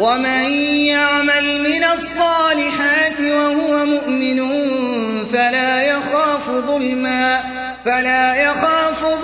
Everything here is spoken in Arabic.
ومن يعمل من الصالحات وهو مؤمن فلا يخاف ظلما فلا يخاف ظلما